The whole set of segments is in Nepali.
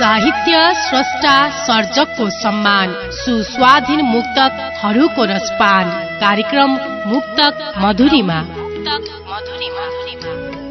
साहित्य स्रष्टा सर्जकको सम्मान सुस्वाधीन मुक्तकहरूको रसपान। कार्यक्रम मुक्तक मधुरीमा।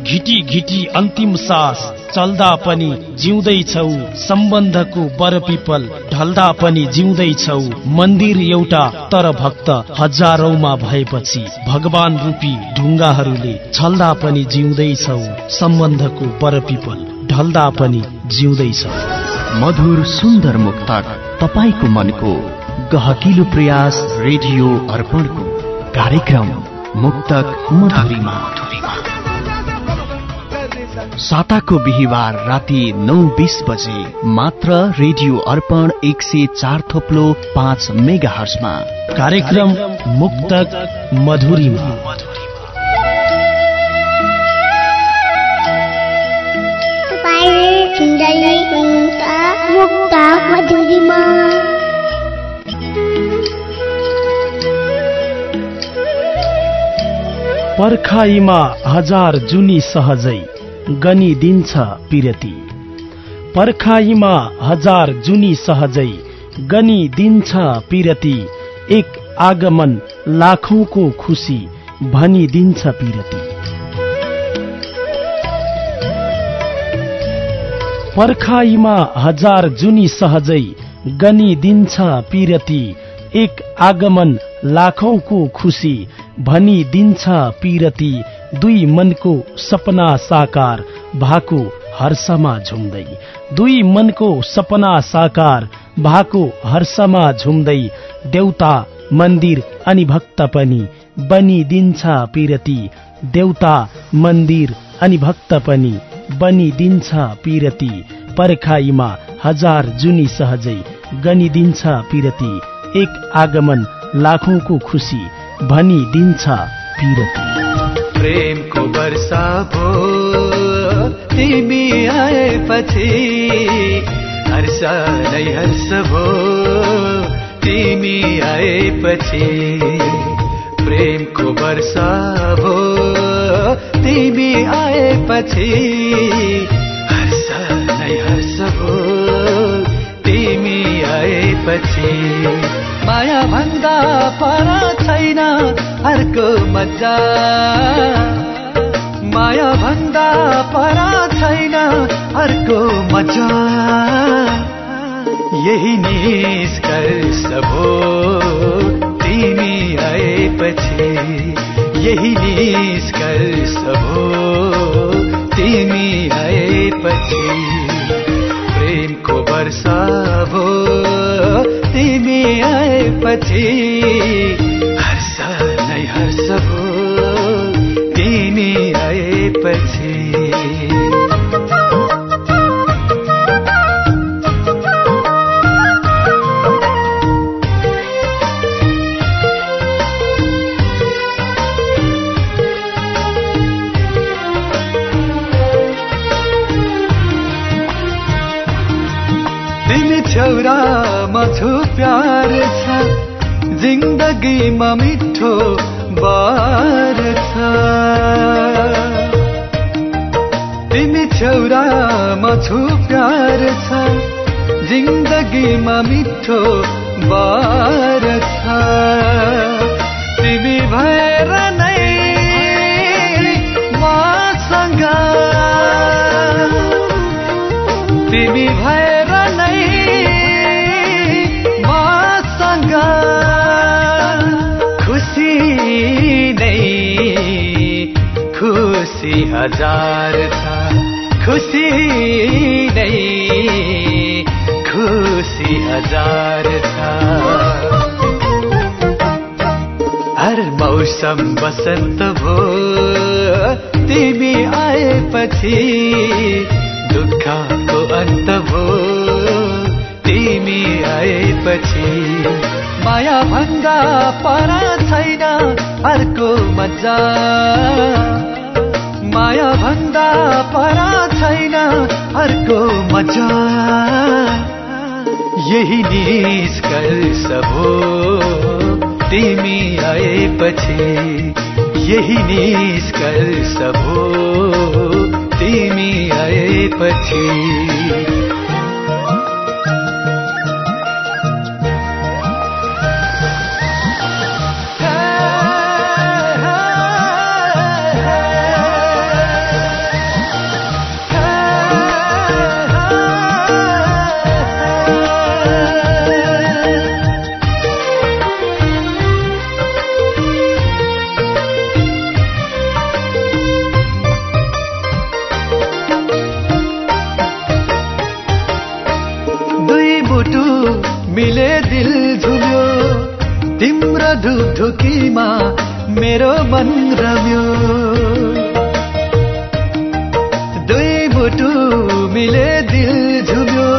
घिटी घिटी अन्तिम सास चल्दा पनि जिउँदैछौ सम्बन्धको बरपिपल ढल्दा पनि जिउँदैछौ मन्दिर एउटा तर भक्त हजारौमा भएपछि भगवान रूपी ढुङ्गाहरूले छल्दा पनि जिउँदैछौ सम्बन्धको बरपिपल ढल्दा पनि जिउँदैछौ मधुर सुन्दर मुक्तक तपाईँको मनको गहकिलो प्रयास रेडियो अर्पणको कार्यक्रम मुक्तक मधुरीमा। साताको बिहिबार राति नौ बिस बजे मात्र रेडियो अर्पण एक सय चार थोप्लो पाँच मेगा हर्समा कार्यक्रम मुक्तक मधुरीमा। मधुरीमा पर्खाइमा हजार जुनी सहजै गनिदिन्छ पिरती। पर्खाइमा हजार जुनी सहजै गनिदिन्छ पिरती। एक आगमन लाखौंको खुसी भनिदिन्छ पिरती। पर्खाइमा हजार जुनी सहजै गनिदिन्छ पिरती। एक आगमन लाखौंको खुसी भनिदिन्छ पिरती। दुई मनको सपना साकार भएको हर्षमा झुम्दै। दुई मनको सपना साकार भएको हर्षमा झुम्दै। देउता मन्दिर अनि भक्त पनि बनिदिन्छ पिरती। देउता मन्दिर अनि भक्त पनि बनिदिन्छ पिरती। पर्खाइमा हजार जुनी सहजै गनिदिन्छ पिरती। एक आगमन लाखौंको खुसी भनिदिन्छ पिरती। प्रेमको वर्षा भो तिमी आएपछि हर्ष नै हर्ष भो तिमी आएपछि प्रेमको वर्षा भो। तिमी आएपछि हर्ष नै हर्ष भो तिमी आएपछि माया भन्दा पर छैन अर्को मजा। माया भन्दा पर छैन अर्को मजा। यही निष्कर्ष भो तिमी आएपछि यही निष्कर्ष भो तिमी आएपछि प्रेमको वर्षा भो तिमी आएपछि हर्ष नै हर्ष भो तिमी आएपछि जिन्दगीमा मिठो बार छ तिमी छौरा म छु प्यार छ जिन्दगीमा मिठो बार छ हजार छ खुसी नै खुसी हजार छ हर मौसम बसन्त भो तिमी आएपछि दुःखको अन्त भो तिमी आएपछि माया भन्दा पर छैन अर्को मजा। माया भन्दा पर छैन अर्को मजा। यही निष्कर्ष भो तिमी आएपछि यही निष्कर्ष भो तिमी आएपछि ढुकढुकीमा मेरो मन रम्यो। दुई मुटु मिले दिल झुम्यो।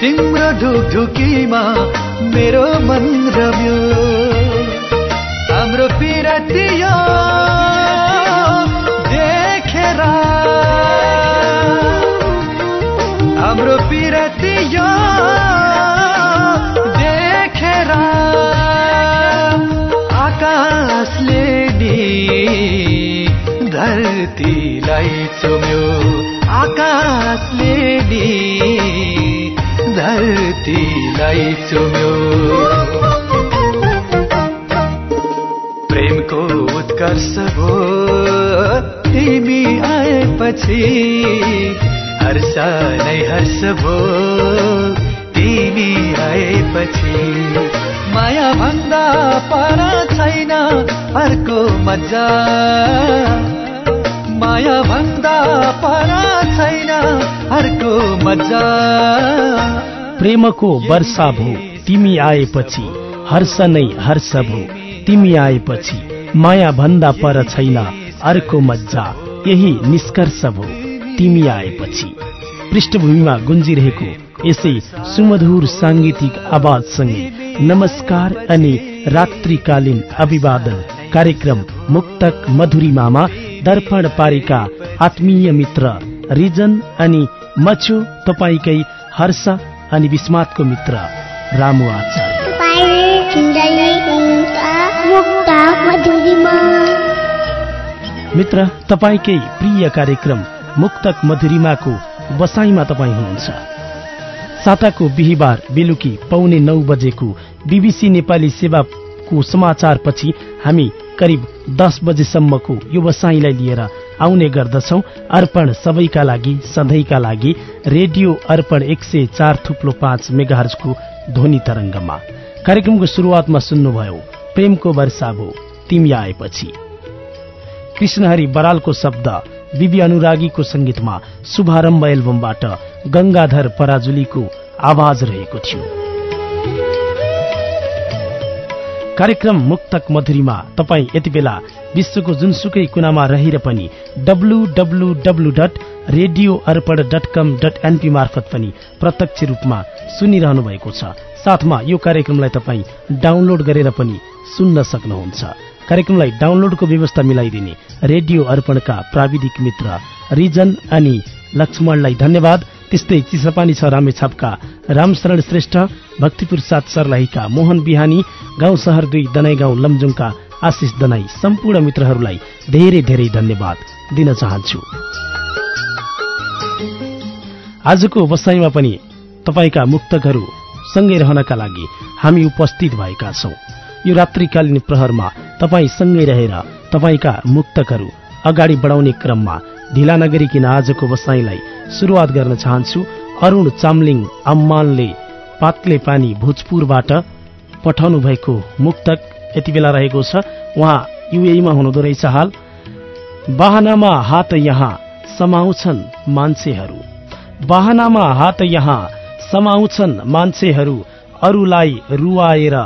तिम्रो ढुकढुकीमा मेरो मन रम्यो। हाम्रो पिरतियो देखेर। हाम्रो पिरतियो देखेर। आकाशले धरतीलाई चुम्यो। आकाशले धरतीलाई चुम्यो। प्रेमको उत्कर्ष भो तिमी आएपछि हर्ष नै हर्ष भो तिमी आएपछि माया भन्दा पर अर्को मजा। माया भन्दा पर छैन अर्को मजा। प्रेमको वर्षा भो तिमी आएपछि हर्ष नै हर्ष भो तिमी आएपछि माया भन्दा पर छैन अर्को मजा यही निष्कर्ष भो तिमी आएपछि। पृष्ठभूमिमा गुन्जिरहेको यसै सुमधुर साङ्गीतिक आवाजसँगै नमस्कार अनि रात्रिकालीन अभिवादन कार्यक्रम मुक्तक मधुरिमामा दर्पण पारिका आत्मीय मित्र रिजन अनि मछु तपाईँकै हर्ष अनि विस्मातको मित्र रामु आचार्य। मित्र तपाईँकै प्रिय कार्यक्रम मुक्तक मधुरिमाको बसाइमा तपाईँ हुनुहुन्छ। साताको बिहिबार बेलुकी पौने नौ बजेको बीबीसी नेपाली सेवाको समाचारपछि हामी करिब दस बजेसम्मको यो बसाइलाई लिएर आउने गर्दछौ। अर्पण सबैका लागि सधैँका लागि रेडियो अर्पण एक सय चार थुप्लो पाँच मेगाहरजको ध्वनि तरङ्गमा। कार्यक्रमको सुरुवातमा सुन्नुभयो प्रेमको वर्षा भो तिमी आएपछि। कृष्णहरि बरालको शब्द बिबी अनुरागीको संगीतमा शुभारम्भ एल्बमबाट गंगाधर पराजुलीको आवाज रहेको थियो। कार्यक्रम मुक्तक मधुरीमा तपाईँ यति बेला विश्वको जुनसुकै कुनामा रहेर पनि W dot radio Arpan dot com dot NP मार्फत पनि प्रत्यक्ष रूपमा सुनिरहनु भएको छ। साथमा यो कार्यक्रमलाई तपाईँ डाउनलोड गरेर पनि सुन्न सक्नुहुन्छ। कार्यक्रमलाई डाउनलोडको व्यवस्था मिलाइदिने रेडियो अर्पणका प्राविधिक मित्र रिजन अनि लक्ष्मणलाई धन्यवाद। त्यस्तै चिसपानी छ रामेछापका रामशरण श्रेष्ठ भक्तिपुर सात सर्लाहीका। मोहन बिहानी गाउँ सहर दुई दनाई गाउँ लमजुङका आशिष दनाई। सम्पूर्ण मित्रहरूलाई धेरै धेरै धन्यवाद दिन चाहन्छु। आजको बसाइमा पनि तपाईँका मुक्तकहरू सँगै रहनका लागि हामी उपस्थित भएका छौं। यो रात्रिकालीन प्रहरमा तपाईँ सँगै रहेर तपाईँका मुक्तकहरू अगाडि बढाउने क्रममा ढिला नगरिकन आजको बसाइलाई सुरुवात गर्न चाहन्छु। अरूण चामलिङ अम्मानले पातले पानी भोजपुरबाट पठाउनु भएको मुक्तक यति बेला रहेको छ। उहाँ युएमा हुनुहुँदो रहेछ हाल। बाहनामा हात यहाँ समाउँछन् मान्छेहरू। बाहनामा हात यहाँ समाउँछन् मान्छेहरू। अरूलाई रुवाएर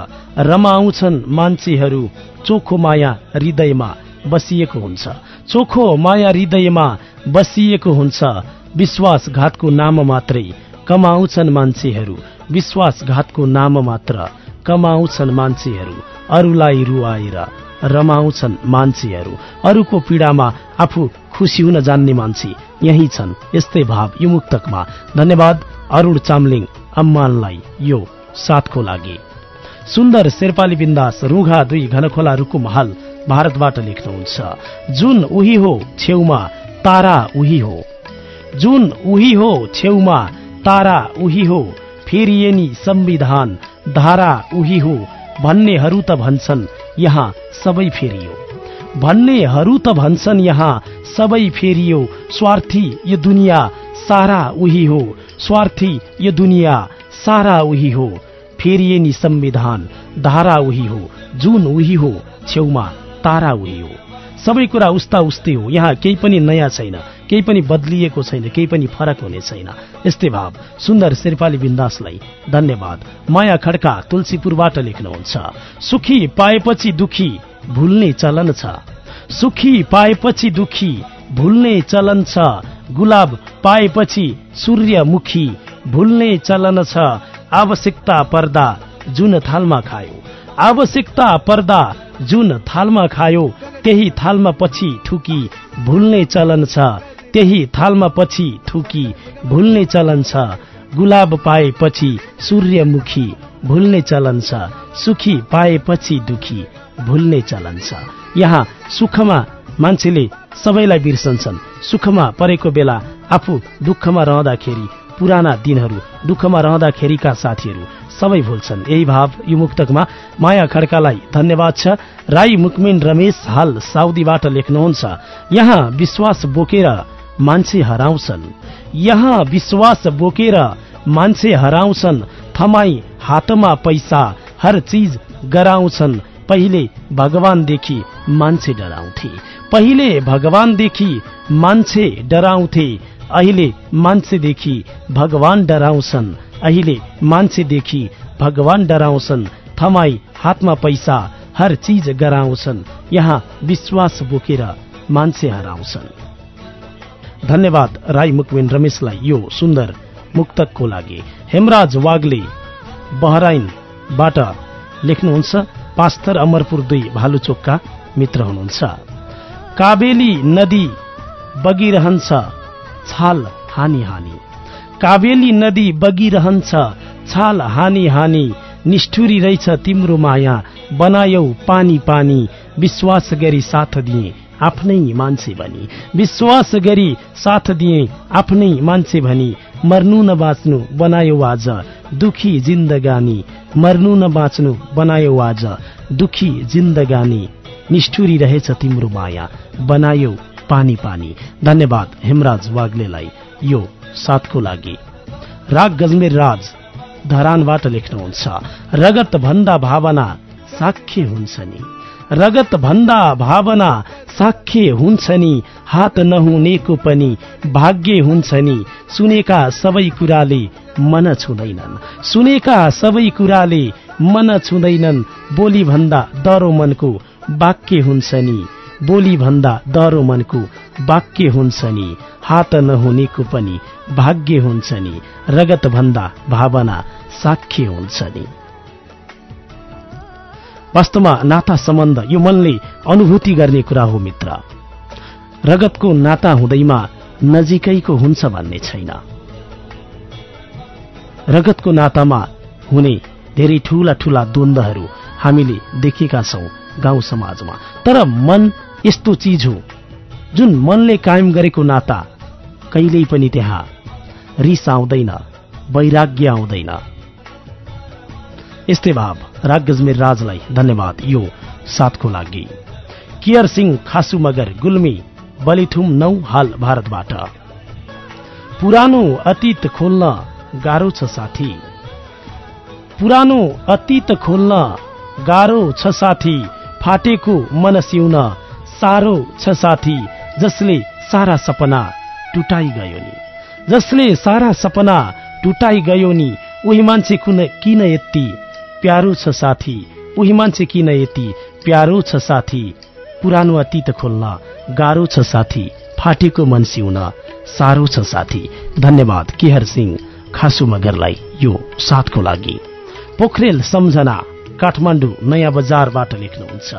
रमाउँछन् मान्छेहरू। चोखो माया हृदयमा बसिएको हुन्छ। चोखो माया हृदयमा बसिएको हुन्छ। विश्वासघातको नाम मात्रै कमाउँछन् मान्छेहरू। विश्वासघातको नाम मात्र कमाउँछन् मान्छेहरू। अरूलाई रुवाएर रमाउँछन् मान्छेहरू। अरूको पीडामा आफू खुसी हुन जान्ने मान्छे यही छन्। यस्तै भाव यो मुक्तकमा धन्यवाद अरूण चामलिङ अम्मानलाई यो साथको लागि। सुन्दर शेर्पाली बिन्दास रुघा दुई घनखोला रुकु महल भारतबाट लेख्नुहुन्छ जुन उही हो छेउमा तारा उही हो। जुन उही हो छेउमा तारा उही हो। फेरिएनी संविधान धारा उही हो। भन्नेहरू त भन्छन् यहाँ सबै फेरियो। भन्नेहरू त भन्छन् यहाँ सबै फेरियो। स्वार्थी यो दुनियाँ सारा उही हो। स्वार्थी यो दुनियाँ सारा उही हो। फेरिए संविधान धारा उही हो। जुन उही हो छेउमा। तारा हो। सबै कुरा उस्ता उस्तै हो। यहाँ केही पनि नयाँ छैन। केही पनि बदलिएको छैन। केही पनि फरक हुने छैन। यस्तै भाव। सुन्दर शेर्पाली बिन्दासलाई धन्यवाद। माया खड्का तुलसीपुरबाट लेख्नुहुन्छ। सुखी पाएपछि दुखी भुल्ने चलन छ। सुखी पाएपछि दुखी भुल्ने चलन छ। गुलाब पाएपछि सूर्यमुखी भुल्ने चलन छ। आवश्यकता पर्दा जुन थालमा खायो। आवश्यकता पर्दा जुन थालमा खायो त्यही थालमा पछि ठुकी भुल्ने चलन छ। त्यही थालमा पछि ठुकी भुल्ने चलन छ। गुलाब पाएपछि सूर्यमुखी भुल्ने चलन छ। सुखी पाएपछि दुखी भुल्ने चलन छ। यहाँ सुखमा मान्छेले सबैलाई बिर्सन्छन्। सुखमा परेको बेला आफू दुःखमा रहँदाखेरि पुराना दिनहरू दुःखमा रहँदाखेरिका साथीहरू सबै भुल्छन्। यही भाव यो मुक्तकमा माया खड्कालाई धन्यवाद छ। राई मुकमिन रमेश हाल साउदीबाट लेख्नुहुन्छ यहाँ विश्वास बोकेर मान्छे हराउँछन्। यहाँ विश्वास बोकेर मान्छे हराउँछन्। थमाई हातमा पैसा हर चिज गराउँछन्। पहिले भगवानदेखि मान्छे डराउँथे। पहिले भगवानदेखि मान्छे डराउँथे। अहिले मान्छेदेखि भगवान डराउँछन्। अहिले मान्छेदेखि भगवान डराउँछन्। थमाई हातमा पैसा हर चिज गराउँछन्। यहाँ विश्वास बोकेर मान्छे हराउँछन्। धन्यवाद राई मुकविन रमेशलाई यो सुन्दर मुक्तकको लागि। हेमराज वाग्ले बहराइनबाट लेख्नुहुन्छ पास्थर अमरपुर दुई भालुचोकका मित्र हुनुहुन्छ। काबेली नदी बगिरहन्छ। छाल हानी हानी। काबेली नदी बगिरहन्छ छाल हानी हानी। निष्ठुरी रहेछ तिम्रो माया बनायौ पानी पानी। विश्वास गरी साथ दिए आफ्नै मान्छे भनी। विश्वास गरी साथ दिए आफ्नै मान्छे भनी। मर्नु न बाँच्नु बनायो आज दुखी जिन्दगानी। मर्नु न बाँच्नु बनायो आज दुखी जिन्दगानी। निष्ठुरी रहेछ तिम्रो माया बनायो पानी पानी। धन्यवाद हेमराज वाग्लेलाई यो साथको लागि। राग गजमेर राज धरानबाट लेख्नुहुन्छ रगत भन्दा भावना साक्ष्य हुन्छ नि। रगत भन्दा भावना साक्ष्य हुन्छ नि। हात नहुनेको पनि भाग्य हुन्छ नि। सुनेका सबै कुराले मन छुँदैनन्। सुनेका सबै कुराले मन छुँदैनन्। बोली भन्दा डरो मनको वाक्य हुन्छ नि। बोली भन्दा डरो मनको वाक्य हुन्छ नि हात नहुनेको पनि भाग्य हुन्छ नि रगत भन्दा भावना साक्ष्य हुन्छ नि। वास्तवमा नाता सम्बन्ध यो मनले अनुभूति गर्ने कुरा हो मित्र। रगतको नाता हुँदैमा नजिकैको हुन्छ भन्ने छैन। रगतको नातामा हुने धेरै ठूला ठूला द्वन्द्वहरू हामीले देखेका छौं गाउँ समाजमा। तर मन यस्तो चिज हो जुन मनले कायम गरेको नाता कहिल्यै पनि त्यहाँ रिस आउँदैन वैराग्य आउँदैन। यस्तै भाव रागजमेर राजलाई धन्यवाद। यो साथको लागि। कियर सिंह खासु मगर गुल्मी बलिथुम नौ हाल भारतबाट। पुरानो अतीत खोल्न गाह्रो छ साथी। पुरानो अतीत खोल्न गाह्रो छ साथी। फाटेको मन सिउन साह्रो छ साथी जसले सारा सपना टुटाइ गयो नि। जसले सारा सपना टुटाइ गयो नि उही मान्छे कुन किन यति प्यारो छ साथी? उही मान्छे किन यति प्यारो छ साथी? पुरानो अतीत खोल्न गाह्रो छ साथी फाटेको मन सिउन साह्रो छ साथी। धन्यवाद केहर सिंह खासु मगरलाई यो साथको लागि। पोखरेल सम्झना काठमाडौँ नयाँ बजारबाट लेख्नुहुन्छ।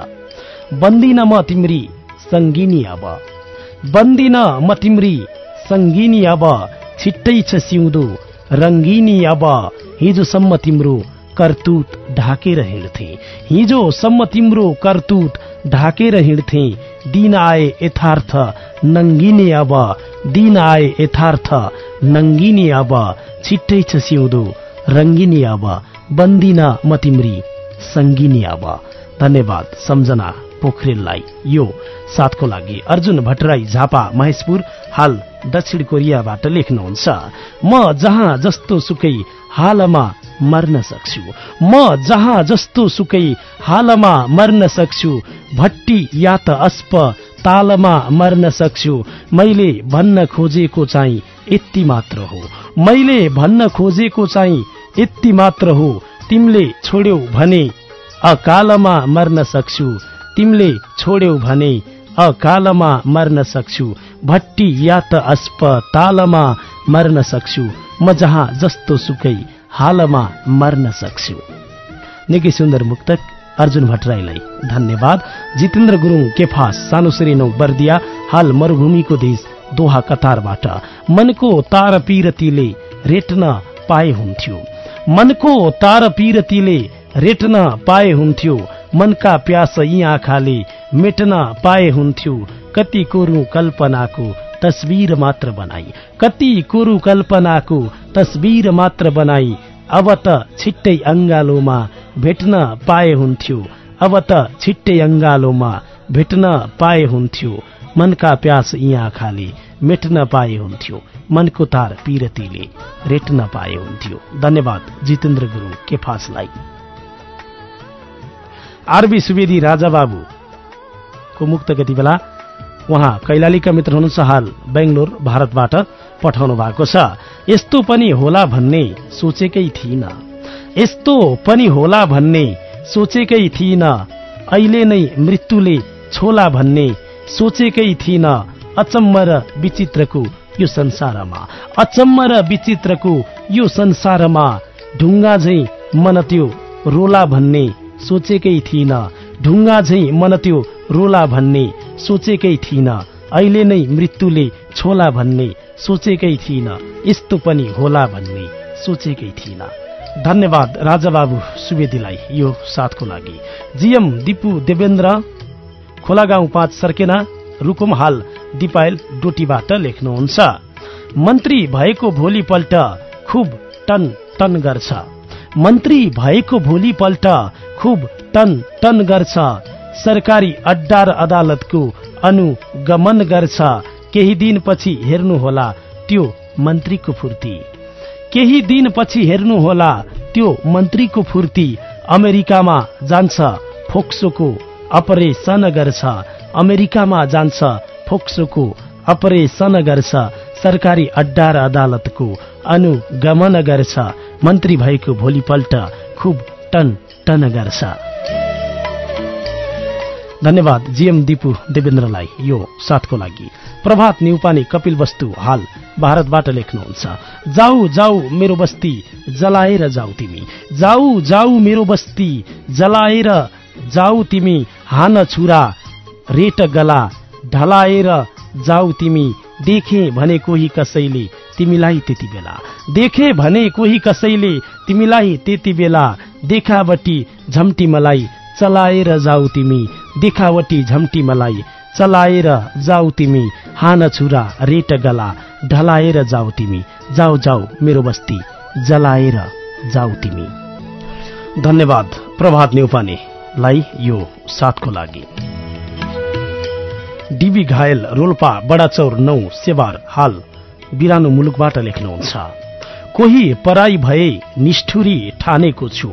बन्दिन म तिम्री सङ्गिनी अब बन्दिन म तिम्री सङ्गिनी अब छिट्टै छ सिउँदो रङ्गिनी अब हिजोसम्म तिम्रो करतुत ढाकेर हिँड्थे हिजोसम्म तिम्रो करतुत ढाकेर हिँड्थे दिन आए यथार्थ नङ्गिने अब दिन आए यथार्थ नङ्गिने अब छिट्टै छ सिउँदो रङ्गिनी अब बन्दिन म तिम्री सङ्गिनी अब धन्यवाद सम्झना। पोखरेललाई यो साथको लागि अर्जुन भट्टराई झापा महेशपुर हाल दक्षिण कोरियाबाट लेख्नुहुन्छ। म जहाँ जस्तो सुकै हालमा मर्न सक्छु। म जहाँ जस्तो सुकै हालमा मर्न सक्छु। भट्टी या त अस्प तालमा मर्न सक्छु। मैले भन्न खोजेको चाहिँ यति मात्र हो। मैले भन्न खोजेको चाहिँ यति मात्र हो। तिमीले छोड्यौ भने अकालमा मर्न सक्छु। तिमीले छोड्यौ भने अकालमा मर्न सक्छु भट्टी या त अस्पतालमा मर्न सक्छु म जहाँ जस्तो सुकै हालमा मर्न सक्छु। निकै सुन्दर मुक्तक अर्जुन भट्टराईलाई धन्यवाद। जितेन्द्र गुरुङ केफास सानुश्री नौ बर्दिया हाल मरुभूमिको देश दोहा कतारबाट। मनको तार पिरतीले रेट्न पाए हुन्थ्यो। मनको तार पिरतीले रेट्न पाए हुन्थ्यो। मनका प्यास यी आँखाले मेट्न पाए हुन्थ्यो। कति कोरु कल्पनाको तस्बिर मात्र बनाई। कति कोरु कल्पनाको तस्बिर मात्र बनाई। अब त छिट्टै अङ्गालोमा भेट्न पाए हुन्थ्यो। अब त छिट्टै अङ्गालोमा भेट्न पाए हुन्थ्यो। मनका प्यास यी आँखाले मेट्न पाए हुन्थ्यो। मनको तार पिरतीले रेट्न पाए हुन्थ्यो। धन्यवाद जितेन्द्र गुरुङ केफासलाई आरबी सुवेदी राजाबाबुको मुक्त कति बेला उहाँ कैलालीका मित्र हुनुहुन्छ हाल बेङ्गलोर भारतबाट पठाउनु भएको छ। यस्तो पनि होला भन्ने सोचेकै थिइन। यस्तो पनि होला भन्ने सोचेकै थिइन। अहिले नै मृत्युले छोला भन्ने सोचेकै थिइन। अचम्म र विचित्रको यो संसारमा। अचम्म र विचित्रको यो संसारमा ढुङ्गा झै मन त्यो रोला भन्ने सोचेकै थिइन। ढुङ्गा झै मन त्यो रोला भन्ने सोचेकै थिइन। अहिले नै मृत्युले छोला भन्ने सोचेकै थिइन। यस्तो पनि होला भन्ने सोचेकै थिइन। धन्यवाद राजाबाबु सुवेदीलाई यो साथको लागि। जीएम दिपु देवेन्द्र खोलागाउँ पाँच सर्केना रुकुम हाल दिपायल डोटीबाट लेख्नुहुन्छ। मन्त्री भएको भोलिपल्ट खुब टन टन गर्छ। मन्त्री भएको भोलिपल्ट खुब टन टन गर्छ। सरकारी अड्डा र अदालतको अनुगमन गर्छ। केही दिनपछि हेर्नुहोला त्यो मन्त्रीको फुर्ती। केही दिनपछि हेर्नुहोला त्यो मन्त्रीको फुर्ती। अमेरिकामा जान्छ फोक्सोको अपरेसन गर्छ। अमेरिकामा जान्छ फोक्सोको अपरेसन गर्छ। सरकारी अड्डा र अदालतको अनुगमन गर्छ। मन्त्री भएको भोलिपल्ट खुब टन टन गर्छ धन्यवाद जीएम दिपु देवेन्द्रलाई यो साथको लागि। प्रभात न्युपाने कपिल वस्तु हाल भारतबाट लेख्नुहुन्छ। जाऊ जाऊ मेरो बस्ती जलाएर जाऊ तिमी। जाऊ जाऊ मेरो बस्ती जलाएर जाऊ तिमी। हान छुरा रेट गला ढलाएर जाऊ तिमी। देखे भने कोही कसैले तिमीलाई त्यति बेला। देखे भने कोही कसैले तिमीलाई त्यति बेला। देखावटी झम्टी मलाई चलाएर जाऊ तिमी। देखावटी झम्टी मलाई चलाएर जाऊ तिमी। हान छुरा रेट गला ढलाएर जाऊ तिमी। जाऊ जाऊ मेरो बस्ती जलाएर जाऊ तिमी। धन्यवाद प्रभात नेउपानेलाई यो साथको लागि। डिबी घायल रोल्पा बडाचौर नौ सेवार हाल। बिरानो मुलुकबाट लेख्नुहुन्छ। कोही पराई भए निष्ठुरी ठानेको छु।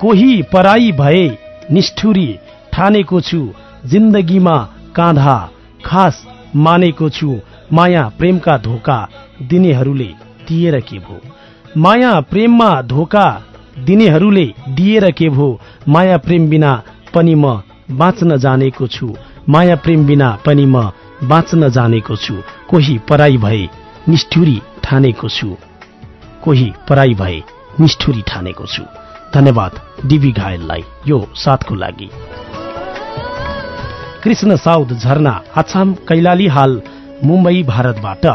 कोही पराई भए निष्ठुरी ठानेको छु। जिन्दगीमा काँधा खास मानेको छु। माया प्रेमका धोका दिनेहरूले दिएर के भो? माया प्रेममा धोका दिनेहरूले दिएर के भो? माया प्रेम बिना पनि म बाँच्न जानेको छु। माया प्रेम बिना पनि म बाँच्न जानेको छु। कोही पराई भए निष्ठुरी ठानेको छु। कोही पराई भए निष्ठुरी ठानेको छु। धन्यवाद डिबी घायललाई। यो साथको लागि। कृष्ण साउद झरना आछाम कैलाली हाल मुम्बई भारतबाट।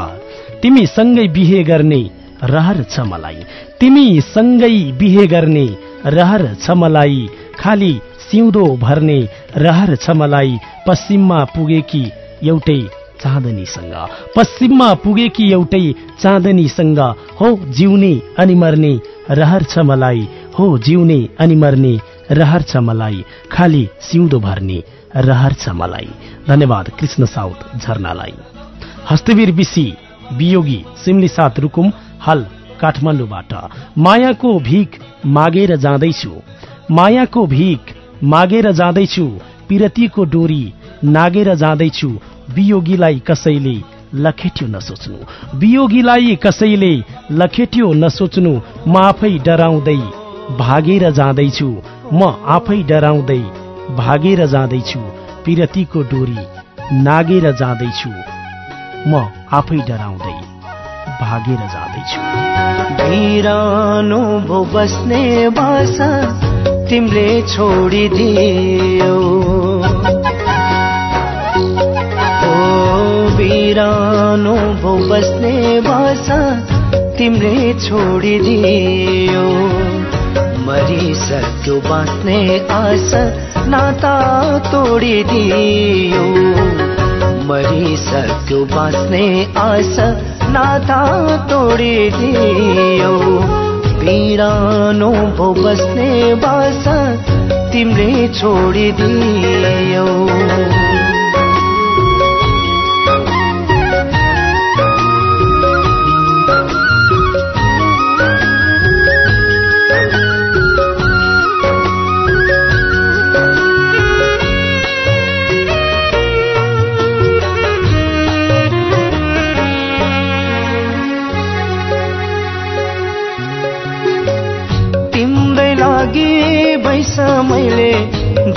तिमी सँगै बिहे गर्ने रहर छ मलाई। तिमी सँगै बिहे गर्ने रहर छ मलाई। खाली सिउँदो भर्ने रहर छ मलाई। पश्चिममा पुगेकी एउटै चाँदनीसँग। पश्चिममा पुगेकी एउटै चाँदनीसँग। हो जिउने अनि मर्ने रहर छ मलाई। हो जिउने अनि मर्ने रहर छ मलाई। खाली सिउँदो भर्ने रहर छ मलाई। धन्यवाद कृष्ण साउद झरनालाई। हस्तवीर बिसी वियोगी सिमली साथ रुकुम हल काठमाडौँबाट। मायाको भिख मागेर जाँदैछु। मायाको भिख मागेर जाँदैछु पिरतीको डोरी नागेर जाँदैछु। वियोगीलाई कसैले लखेट्यो नसोच्नु। वियोगीलाई कसैले लखेट्यो नसोच्नु म आफै डराउँदै भागेर जाँदैछु। म आफै डराउँदै भागेर जाँदैछु। पिरतीको डोरी नागेर जाँदैछु। म आफै डराउँदै भागेर जाँदैछु। तिमीले छोडिदियो। ओ बिरानो भो बस्ने बासा तिमीले छोडिदियो। मरिसक्यो बाँच्ने आशा नाता तोडिदियो। मरिसक्यो बाँच्ने आशा नाता तोडिदियो। बिरानो भो बस्ने बासा तिमीले छोडिदियो मैले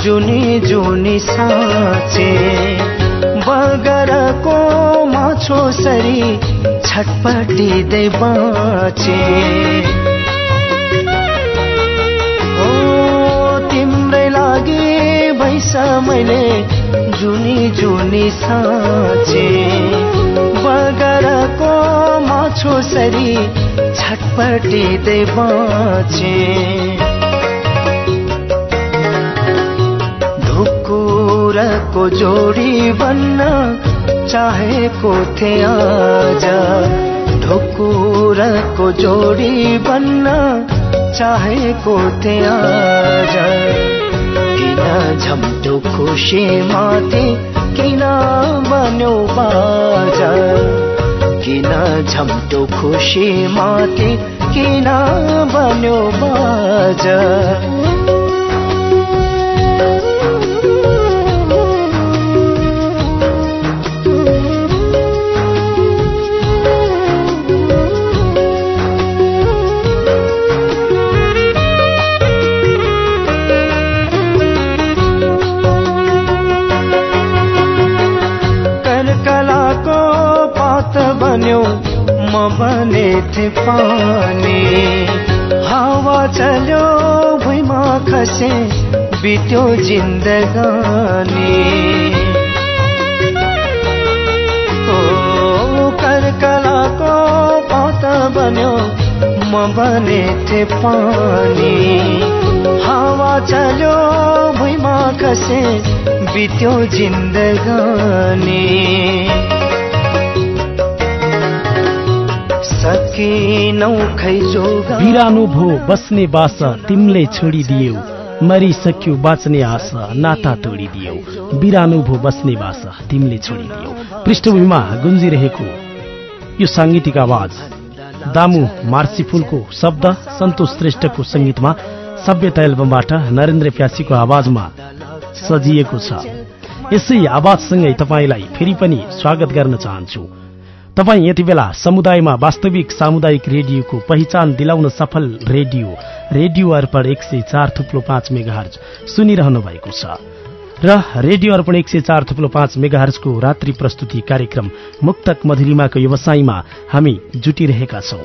जुनी जुनी साँचे। बगरको माछो सरी छटपटिँदै बाँचे। ओ तिम्रै लागि बैस मैले जुनी जुनी साँचे। बगरको माछो सरी छटपटिँदै बाँचे। ढुकुरको जोडी बन्न चाहेको थिएँ आज ढुकुरको जोडी बन्न चाहेको थिएँ आज किन झम्टो खुसी माथि किन बन्यो बाजा। किन झम्टो खुसी माथि किन बन्यो बाजा। म बने थिएँ पानी हावा चल्यो भुइँमा खसे बित्यो जिन्दगानी। ओ करकलाको पात बन्यो म थिएँ पानी हावा चल्यो भुइँमा खसे बित्यो जिन्दगानी। बिरानो भो बस्ने बास तिमीले छोडिदियौ। मरिसक्यो बाँच्ने आशा नाता तोडिदियौ। बिरानो भो बस्ने बास तिमीले छोडिदियौ। पृष्ठभूमिमा गुन्जिरहेको यो साङ्गीतिक आवाज दामु मार्सीफुलको शब्द सन्तोष श्रेष्ठको सङ्गीतमा सभ्यता एल्बमबाट नरेन्द्र प्यासीको आवाजमा सजिएको छ। यसै आवाजसँगै तपाईँलाई फेरि पनि स्वागत गर्न चाहन्छु। तपाईँ यति बेला समुदायमा वास्तविक सामुदायिक रेडियोको पहिचान दिलाउन सफल रेडियो रेडियो अर्पण एक सय चार थुप्लो पाँच मेगाहर्ज सुनिरहनु भएको छ। र रेडियो अर्पण एक सय चार थुप्लो पाँच मेगाहर्जको रात्रि प्रस्तुति कार्यक्रम मुक्तक मधुरिमाको व्यवसायमा हामी जुटिरहेका छौं।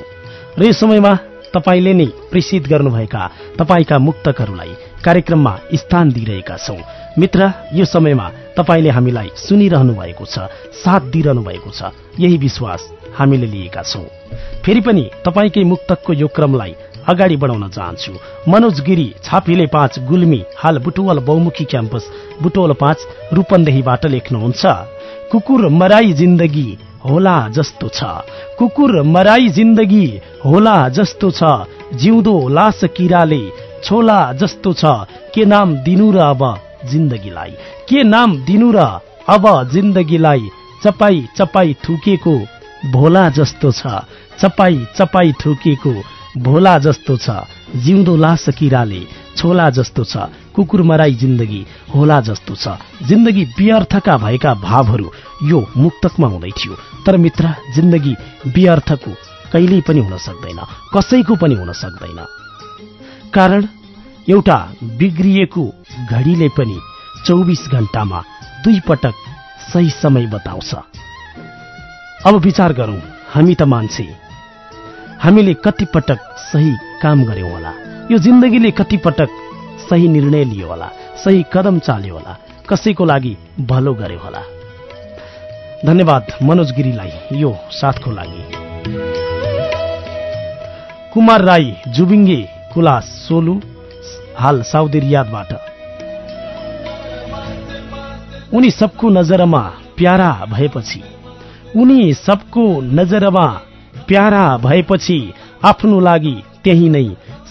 र यो समयमा तपाईँले नै प्रेषित गर्नुभएका तपाईँका मुक्तकहरूलाई कार्यक्रममा स्थान दिइरहेका छौं। मित्र यो समयमा तपाईँले हामीलाई सुनिरहनु भएको छ साथ दिइरहनु भएको छ। यही विश्वास हामीले लिएका छौं। फेरि पनि तपाईँकै मुक्तकको यो क्रमलाई अगाडि बढाउन चाहन्छु। मनोज गिरी छापिले पाँच गुल्मी हाल बुटवल बहुमुखी क्याम्पस बुटवल पाँच रूपन्देहीबाट लेख्नुहुन्छ। कुकुर मराई जिन्दगी होला जस्तो छ। कुकुर मराई जिन्दगी होला जस्तो छ। जिउँदो लास किराले छोला जस्तो छ। के नाम दिनु र अब जिन्दगीलाई? के नाम दिनु र अब जिन्दगीलाई? चपाई चपाई थुकेको भोला जस्तो छ। चपाई चपाई थुकेको भोला जस्तो छ। जिउँदो लास किराले छोला जस्तो छ। कुकुर मराई जिन्दगी होला जस्तो छ। जिन्दगी व्यर्थका भएका भावहरू यो मुक्तकमा हुँदै थियो। तर मित्र जिन्दगी व्यर्थको कहिल्यै पनि हुन सक्दैन कसैको पनि हुन सक्दैन। कारण एउटा बिग्रिएको घडीले पनि चौबिस घण्टामा दुई पटक सही समय बताउँछ। अब विचार गरौँ हामी त मान्छे। हामीले कतिपटक सही काम गर्यौँ होला। यो जिन्दगीले कतिपटक सही निर्णय लियो होला सही कदम चाल्यो होला कसैको लागि भलो गर्यो होला। धन्यवाद मनोज गिरीलाई यो साथको लागि। कुमार राई जुबिङ्गे कुला सोलु हाल साउदी रियादबाट उनी सबको नजरमा प्यारा भएपछि उनी सबको नजरमा प्यारा भएपछि आफ्नो लागि त्यही नै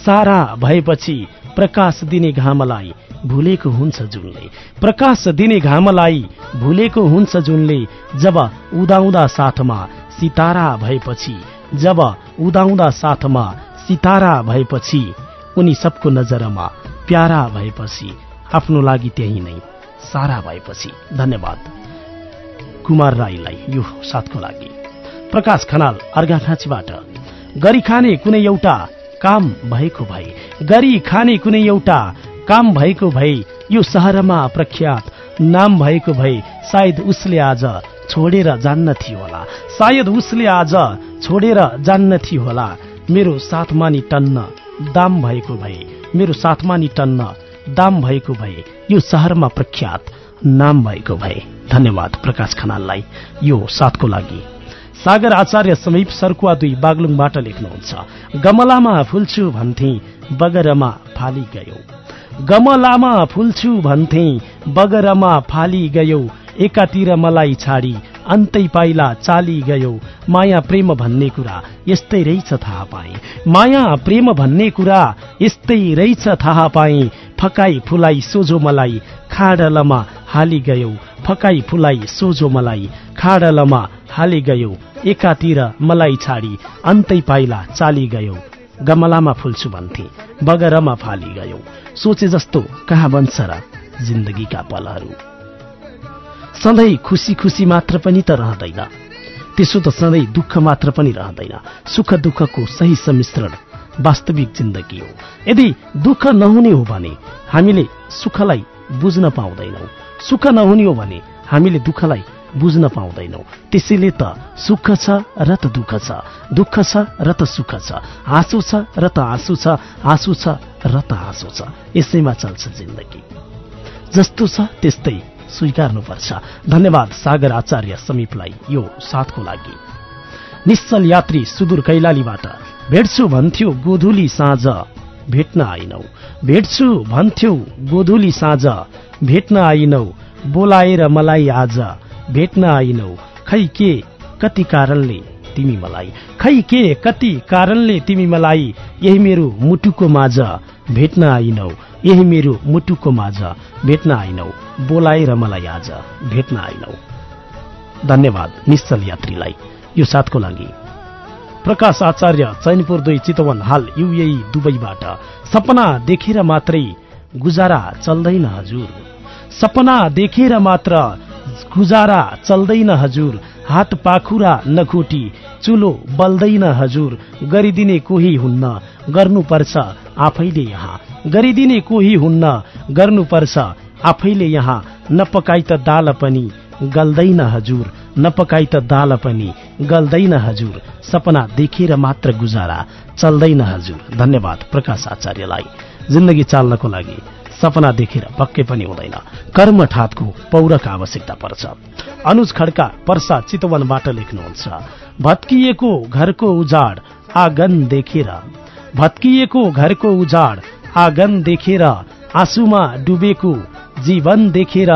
सारा भएपछि प्रकाश दिने घामलाई भुलेको हुन्छ जुनले। प्रकाश दिने घामलाई भुलेको हुन्छ जुनले। जब उदाउँदा साथमा सितारा भएपछि जब उदाउँदा साथमा सितारा भएपछि उनी सबको नजरमा प्यारा भएपछि आफ्नो लागि त्यही नै सारा भएपछि। धन्यवाद। कुमार राईलाई यो साथको लागि। प्रकाश खनाल अर्घाखाँचीबाट गरी खाने कुनै एउटा काम भएको भए गरी खाने कुनै एउटा काम भएको भए यो सहरमा प्रख्यात। नाम भएको भए सायद उसले आज छोडेर जान्न थियो होला। सायद उसले आज छोडेर जान्न थियो होला। मेरो साथमा नि टन्न दाम भएको भए मेरो साथमा नि टन्न दाम भएको भए यो सहरमा प्रख्यात नाम भएको भए धन्यवाद प्रकाश खनाललाई यो साथको लागि। सागर आचार्य समीप सर्कुवा दुई बागलुङबाट लेख्नुहुन्छ गमलामा फुल्छु भन्थे बगरमा फाली गयो। गमलामा फुल्छु भन्थे बगरमा फाली गयो एकातिर मलाई छाडी अन्तै पाइला चाली गयो माया प्रेम भन्ने कुरा यस्तै रहेछ थाहा पाए। माया प्रेम भन्ने कुरा यस्तै रहेछ थाहा पाए। फकाई फुलाई सोझो मलाई खाडलमा हाली गयो फकाई फुलाई सोझो मलाई खाडलमा हाली गयो एकातिर मलाई छाडी अन्तै पाइला चाली गयो गमलामा फुल्छु भन्थे बगरमा फाली गयो सोचे जस्तो कहाँ बन्छ र जिन्दगीका पलहरू। सधैँ खुसी खुसी मात्र पनि त रहँदैन। त्यसो त सधैँ दुःख मात्र पनि रहँदैन। सुख दुःखको सही सम्मिश्रण वास्तविक जिन्दगी हो। यदि दुःख नहुने हो भने हामीले सुखलाई बुझ्न पाउँदैनौ। सुख नहुने हो भने हामीले दुःखलाई बुझ्न पाउँदैनौ। त्यसैले त सुख छ र त दुःख छ। दुःख छ र त सुख छ। हाँसो छ र त आँसु छ। आँसु छ र त हाँसो छ। यसैमा चल्छ जिन्दगी। जस्तो छ त्यस्तै स्वीकार्नुपर्छ। धन्यवाद सागर आचार्य समीपलाई यो साथको लागि। निश्चल यात्री सुदूर कैलालीबाट भेट्छु भन्थ्यो गोधुली साँझ भेट्न आइनौ। भेट्छु भन्थ्यौ गोधुली साँझ भेट्न आइनौ। बोलाएर मलाई आज भेट्न आइनौ। खै के कति कारणले तिमी मलाई। खै के कति कारणले तिमी मलाई? यही मेरो मुटुको माझ। भेट्न आइनौ। यही मेरो मुटुको माझ। भेट्न आइनौ। बोलाएर मलाई आज भेट्न आइनौ। धन्यवाद निश्चल यात्रीलाई। यो साथको लागि। प्रकाश आचार्य चैनपुर दुई चितवन हाल युएई दुबईबाट। सपना देखेर मात्रै गुजारा चल्दैन हजुर। सपना देखेर मात्र गुजारा चल्दैन हजुर। हात पाखुरा नखुटी चुलो बल्दैन हजुर गरिदिने कोही हुन्न गर्नुपर्छ आफैले यहाँ। गरिदिने कोही हुन्न गर्नुपर्छ आफैले यहाँ। नपकाइ त दाल पनि गल्दैन हजुर नपकाइ त दाल पनि गल्दैन हजुर। सपना देखेर मात्र गुजारा चल्दैन हजुर। धन्यवाद प्रकाश आचार्यलाई। जिन्दगी चाल्नको लागि। सपना देखेर पक्कै पनि हुँदैन। कर्म ठातको पौरक आवश्यकता पर्छ। अनुज खड्का पर्सा चितवनबाट लेख्नुहुन्छ भत्किएको घरको उजाड आगन देखेर भत्किएको घरको उजाड आगन देखेर आँसुमा डुबेको जीवन देखेर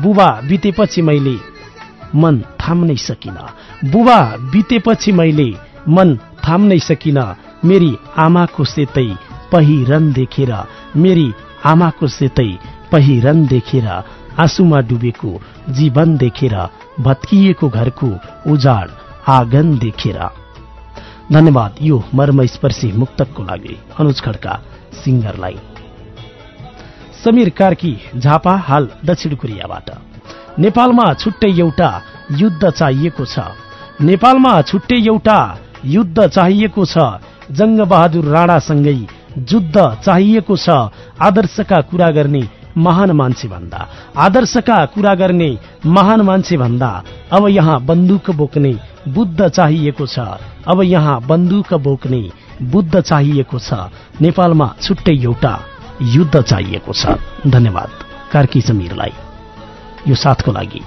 बुबा बितेपछि मैले मन थाम्नै सकिन। बुबा बितेपछि मैले मन थाम्नै सकिन। मेरी आमाको सेतै पहिरन देखेर मेरी आमाको सेतै पहिरन देखेर आँसुमा डुबेको जीवन देखेर भत्किएको घरको उजाड आँगन देखेर। धन्यवाद यो मर्मस्पर्शी मुक्तकको लागि अनुज खड्का सिङ्गरलाई। समीर कार्की झापा हाल दक्षिण कोरियाबाट। नेपालमा छुट्टै एउटा युद्ध चाहिएको छ। नेपालमा छुट्टै एउटा युद्ध चाहिएको छ। जङ्गबहादुर राणासँगै जुद्ध चाहिएको छ आदर्शका कुरा गर्ने महान मान्छे भन्दा आदर्शका कुरा गर्ने महान मान्छे भन्दा अब यहाँ बन्दुक बोक्ने बुद्ध चाहिएको छ। अब यहाँ बन्दुक बोक्ने बुद्ध चाहिएको छ। नेपालमा छुट्टै एउटा युद्ध चाहिएको छ। धन्यवाद। कार्की समीरलाई। यो साथको लागि।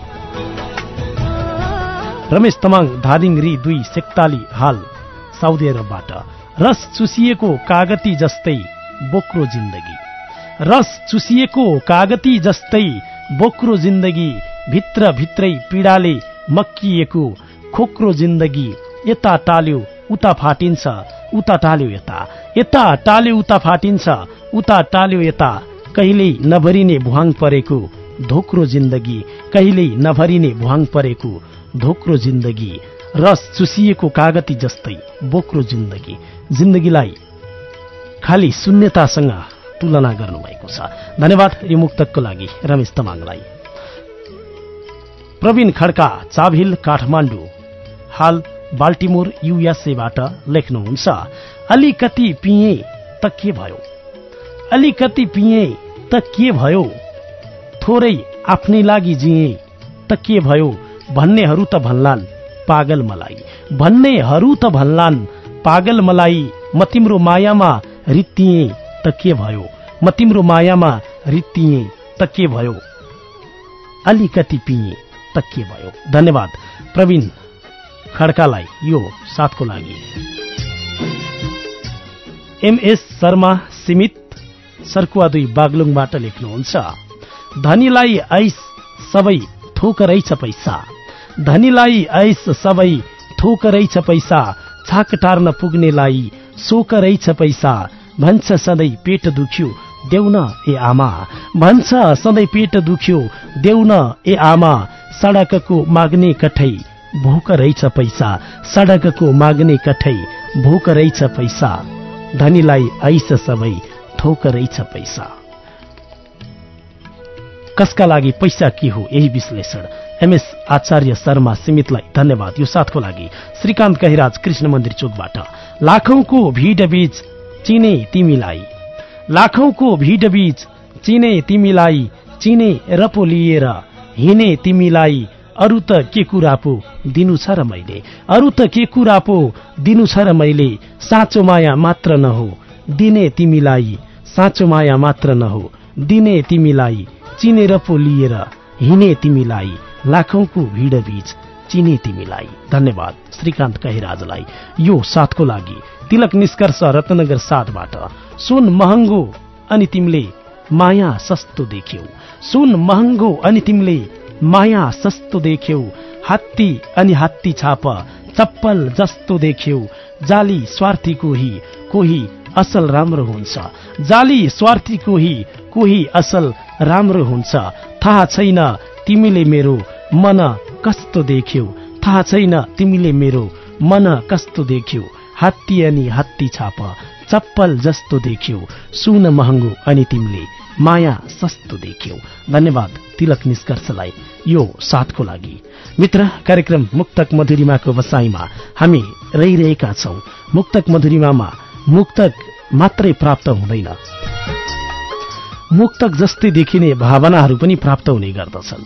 रमेश तमाङ धादिङ री दुई सेक्ताली हाल साउदी अरबबाट। रस चुसिएको कागती जस्तै बोक्रो जिन्दगी। रस चुसिएको कागती जस्तै बोक्रो जिन्दगी भित्र भित्रै पीडाले मक्किएको खोक्रो जिन्दगी। यता टाल्यो उता फाटिन्छ उता टाल्यो यता। यता टाल्यो उता फाटिन्छ उता टाल्यो यता। कहिल्यै नभरिने भुवाङ परेको धोक्रो जिन्दगी कहिल्यै नभरिने भुवाङ परेको धोक्रो जिन्दगी। रस चुसिएको कागती जस्तै बोक्रो जिन्दगी जिन्दगीलाई खाली शून्यतासँग तुलना गर्नुभएको छ। धन्यवाद यो मुक्तकको लागि रमेश तमाङलाई। प्रवीण खड्का चाभिल काठमाडौँ हाल बाल्टिमोर युएसएबाट लेख्नुहुन्छ अलिकति पिए त के भयो? अलिकति पिए त के भयो? थोरै आफ्नै लागि जिए त के भयो? भन्नेहरू त भन्लान्। पागल मलाई। भन्नेहरू त भन्लान् पागल मलाई म तिम्रो मायामा रित्तिए त के भयो? म तिम्रो मायामा रित्तिए त के भयो? अलिकति पिए त के भयो? धन्यवाद। प्रवीण खड्कालाई यो साथको लागि। एमएस शर्मा सीमित सर्कुवा दुई बागलुङबाट लेख्नुहुन्छ धनीलाई ऐस सबै थोक रहेछ पैसा। धनीलाई ऐस सबै थोक रहेछ पैसा छाक टार्न पुग्नेलाई शोक रहेछ पैसा। भन्छ सधैँ पेट दुख्यो देउन ए आमा। भन्छ सधैँ पेट दुख्यो देउन ए आमा। सडकको माग्ने कठै भोक रहेछ पैसा। सडकको माग्ने कठै भोक रहेछ पैसा। धनीलाई ऐस सबै थोक रहेछ पैसा। कसका लागि पैसा के हो यही विश्लेषण। एमएस आचार्य शर्मा सीमितलाई धन्यवाद। यो साथको लागि श्रीकान्त कहिराज कृष्ण मन्दिर चोकबाट। लाखौंको भीड बीच चिने तिमीलाई। लाखौंको भीड बीच चिने तिमीलाई चिने रपो लिएर हिँडे तिमीलाई अरू त के कुरा पो दिनु छ र मैले? अरू त के कुरा पो दिनु छ र मैले? साँचो माया मात्र नहो। दिने तिमीलाई साँचो माया मात्र नहो। दिने तिमीलाई चिनेर पो लिएर हिँडे तिमीलाई। लाखौंको भिड बीच चिने तिमीलाई। धन्यवाद श्रीकान्त कहिराजलाई। यो साथको लागि तिलक निष्कर्ष रत्नगर साथबाट सुन महँगो अनि तिमीले माया सस्तो देख्यौ। सुन महँगो अनि तिमीले माया सस्तो देख्यौ। हात्ती अनि हात्ती छाप चप्पल जस्तो देख्यौ। जाली स्वार्थी कोही कोही असल राम्रो हुन्छ। जाली स्वार्थी कोही कोही असल राम्रो हुन्छ। थाहा छैन तिमीले मेरो मन कस्तो देख्यौ। थाहा छैन तिमीले मेरो मन कस्तो देख्यौ। हात्ती अनि हात्ती छाप चप्पल जस्तो देख्यौ। सुन महँगो अनि तिमीले माया सस्तो देख्यौ। धन्यवाद तिलक निष्कर्षलाई यो साथको लागि। मित्र कार्यक्रम मुक्तक मधुरिमाको बसाईमा हामी रहिरहेका छौं। मुक्तक मधुरिमामा मुक्तक मात्रै प्राप्त हुँदैन। मुक्तक जस्तै देखिने भावनाहरू पनि प्राप्त हुने गर्दछन्।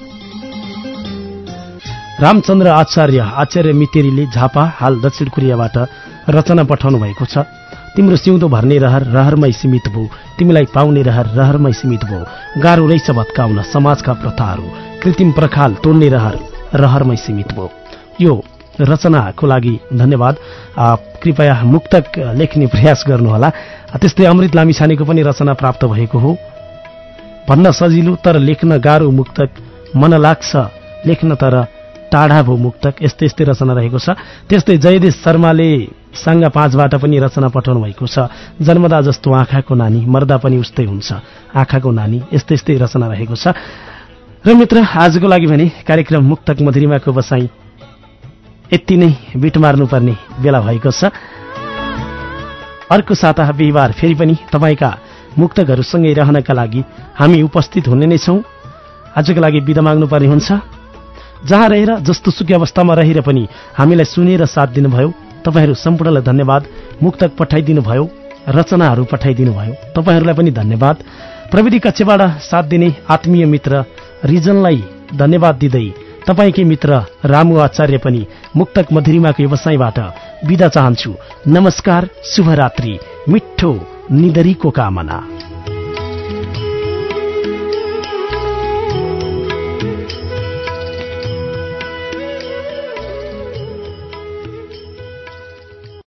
रामचन्द्र आचार्य आचार्य मितेरीले झापा हाल दक्षिण कोरियाबाट रचना पठाउनु भएको छ। तिम्रो सिउँदो भर्ने रहर रहरमै सीमित भो। तिमीलाई पाउने रहर रहरमै सीमित भो। गाह्रो रहेछ भत्काउन समाजका प्रथाहरू। कृत्रिम प्रखाल तोड्ने रहर रहरमै सीमित भो। यो रचनाको लागि धन्यवाद। कृपया मुक्तक लेख्ने प्रयास गर्नुहोला। त्यस्तै अमृत लामिछानेको पनि रचना प्राप्त भएको हो। भन्न सजिलो तर लेख्न गाह्रो मुक्तक मन लाग्छ लेख्न तर टाढा भो मुक्तक यस्तै यस्तै रचना रहेको छ। त्यस्तै जयदेश शर्माले साङ्गा पाँचबाट पनि रचना पठाउनु भएको छ। जन्मदा जस्तो आँखाको नानी मर्दा पनि उस्तै हुन्छ। आँखाको नानी यस्तै यस्तै रचना रहेको छ। र मित्र आजको लागि भने कार्यक्रम मुक्तक मधुरिमाको बसाई यति नै बिट मार्नुपर्ने बेला भएको छ। अर्को साता बिहिबार फेरि पनि तपाईँका मुक्तकहरूसँगै रहनका लागि हामी उपस्थित हुने नै छौँ। आजको लागि बिदा माग्नुपर्ने हुन्छ। जहाँ रहेर जस्तो सुकै अवस्थामा रहेर पनि हामीलाई सुनेर साथ दिनुभयो तपाईँहरू सम्पूर्णलाई धन्यवाद। मुक्तक पठाइदिनु भयो रचनाहरू पठाइदिनु भयो तपाईँहरूलाई पनि धन्यवाद। प्रविधि कक्षबाट साथ दिने आत्मीय मित्र रिजनलाई धन्यवाद दिँदै तपाईँकै मित्र रामु आचार्य पनि मुक्तक मधुरिमाको व्यवसायबाट बिदा चाहन्छु। नमस्कार शुभरात्रि। मिठो निदरीको कामना